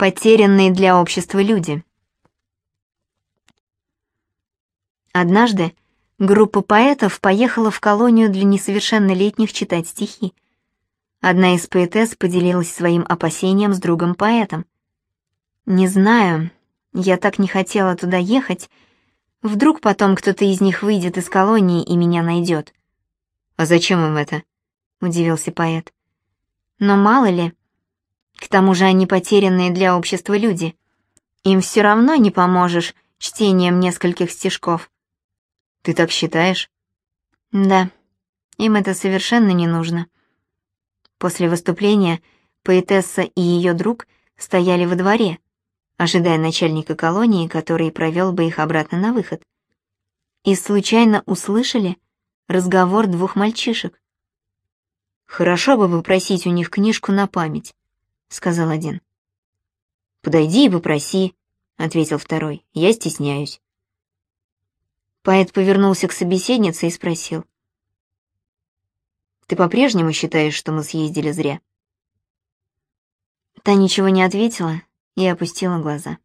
Потерянные для общества люди. Однажды группа поэтов поехала в колонию для несовершеннолетних читать стихи. Одна из поэтесс поделилась своим опасением с другом-поэтом. «Не знаю, я так не хотела туда ехать. Вдруг потом кто-то из них выйдет из колонии и меня найдет». «А зачем им это?» — удивился поэт. «Но мало ли, к тому же они потерянные для общества люди. Им все равно не поможешь чтением нескольких стишков. Ты так считаешь? Да, им это совершенно не нужно. После выступления поэтесса и ее друг стояли во дворе, ожидая начальника колонии, который провел бы их обратно на выход. И случайно услышали разговор двух мальчишек. «Хорошо бы попросить у них книжку на память», сказал один. «Подойди и попроси», — ответил второй. «Я стесняюсь». Поэт повернулся к собеседнице и спросил. «Ты по-прежнему считаешь, что мы съездили зря?» Та ничего не ответила и опустила глаза.